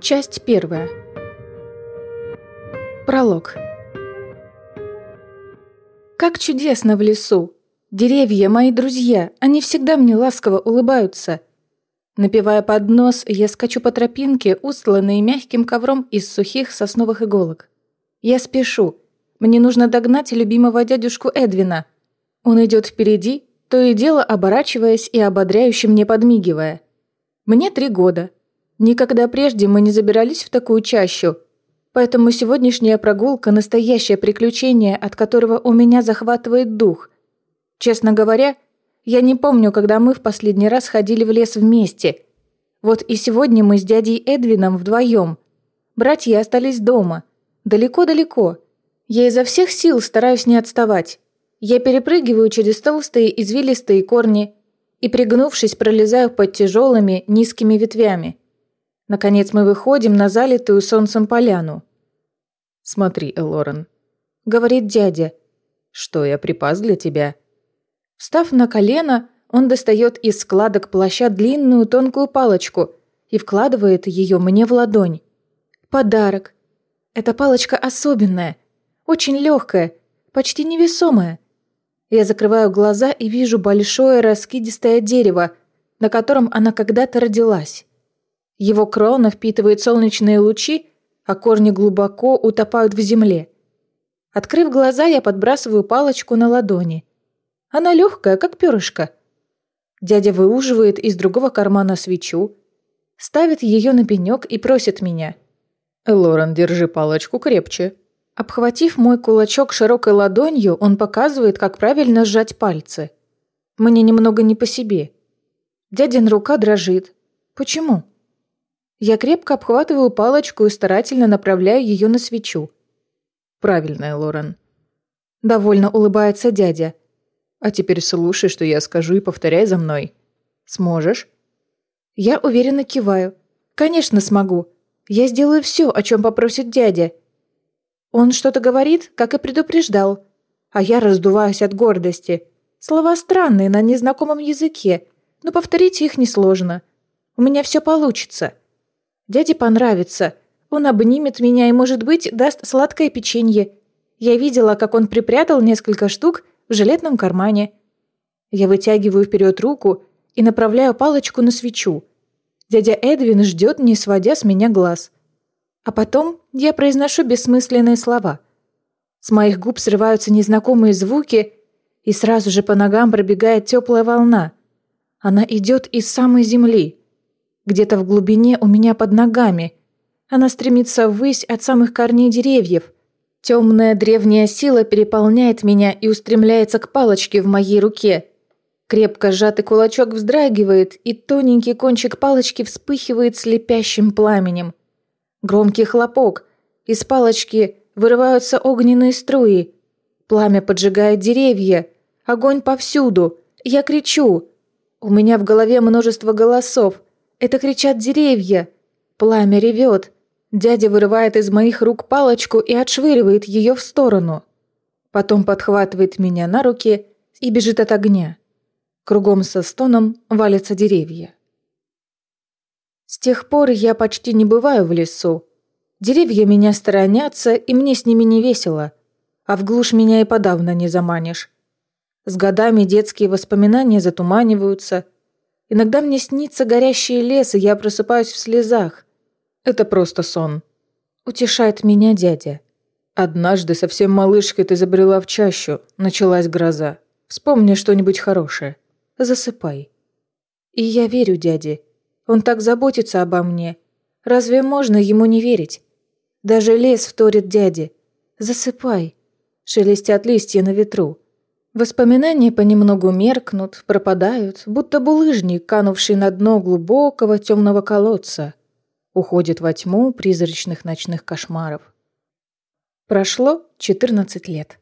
Часть первая. Пролог. Как чудесно в лесу! Деревья, мои друзья, они всегда мне ласково улыбаются. Напивая под нос, я скачу по тропинке, устланной мягким ковром из сухих сосновых иголок. Я спешу. Мне нужно догнать любимого дядюшку Эдвина. Он идет впереди, то и дело оборачиваясь и ободряюще мне подмигивая. Мне три года. Никогда прежде мы не забирались в такую чащу, поэтому сегодняшняя прогулка – настоящее приключение, от которого у меня захватывает дух. Честно говоря, я не помню, когда мы в последний раз ходили в лес вместе. Вот и сегодня мы с дядей Эдвином вдвоем. Братья остались дома. Далеко-далеко. Я изо всех сил стараюсь не отставать. Я перепрыгиваю через толстые извилистые корни и, пригнувшись, пролезаю под тяжелыми низкими ветвями. Наконец мы выходим на залитую солнцем поляну. «Смотри, Элорен», — говорит дядя. «Что я припас для тебя?» Встав на колено, он достает из складок плаща длинную тонкую палочку и вкладывает ее мне в ладонь. Подарок. Эта палочка особенная, очень легкая, почти невесомая. Я закрываю глаза и вижу большое раскидистое дерево, на котором она когда-то родилась. Его крона впитывает солнечные лучи, а корни глубоко утопают в земле. Открыв глаза, я подбрасываю палочку на ладони. Она легкая, как перышко. Дядя выуживает из другого кармана свечу, ставит ее на пенек и просит меня. «Лорен, держи палочку крепче». Обхватив мой кулачок широкой ладонью, он показывает, как правильно сжать пальцы. Мне немного не по себе. Дядин рука дрожит. Почему? Я крепко обхватываю палочку и старательно направляю ее на свечу. «Правильно, Лорен». Довольно улыбается дядя. «А теперь слушай, что я скажу, и повторяй за мной. Сможешь?» Я уверенно киваю. «Конечно смогу. Я сделаю все, о чем попросит дядя». Он что-то говорит, как и предупреждал. А я раздуваюсь от гордости. Слова странные на незнакомом языке, но повторить их несложно. У меня все получится. Дяде понравится. Он обнимет меня и, может быть, даст сладкое печенье. Я видела, как он припрятал несколько штук в жилетном кармане. Я вытягиваю вперед руку и направляю палочку на свечу. Дядя Эдвин ждет, не сводя с меня глаз. А потом я произношу бессмысленные слова. С моих губ срываются незнакомые звуки, и сразу же по ногам пробегает теплая волна. Она идет из самой земли где-то в глубине у меня под ногами. Она стремится ввысь от самых корней деревьев. Темная древняя сила переполняет меня и устремляется к палочке в моей руке. Крепко сжатый кулачок вздрагивает, и тоненький кончик палочки вспыхивает слепящим пламенем. Громкий хлопок. Из палочки вырываются огненные струи. Пламя поджигает деревья. Огонь повсюду. Я кричу. У меня в голове множество голосов. Это кричат деревья. Пламя ревет. Дядя вырывает из моих рук палочку и отшвыривает ее в сторону. Потом подхватывает меня на руки и бежит от огня. Кругом со стоном валятся деревья. С тех пор я почти не бываю в лесу. Деревья меня сторонятся, и мне с ними не весело. А в глушь меня и подавно не заманишь. С годами детские воспоминания затуманиваются – Иногда мне снится горящий лес, и я просыпаюсь в слезах. Это просто сон. Утешает меня дядя. Однажды совсем малышкой ты забрела в чащу, началась гроза. Вспомни что-нибудь хорошее. Засыпай. И я верю дяде. Он так заботится обо мне. Разве можно ему не верить? Даже лес вторит дяде. Засыпай. Шелестят листья на ветру. Воспоминания понемногу меркнут, пропадают, будто булыжник, канувший на дно глубокого темного колодца. Уходит во тьму призрачных ночных кошмаров. Прошло 14 лет.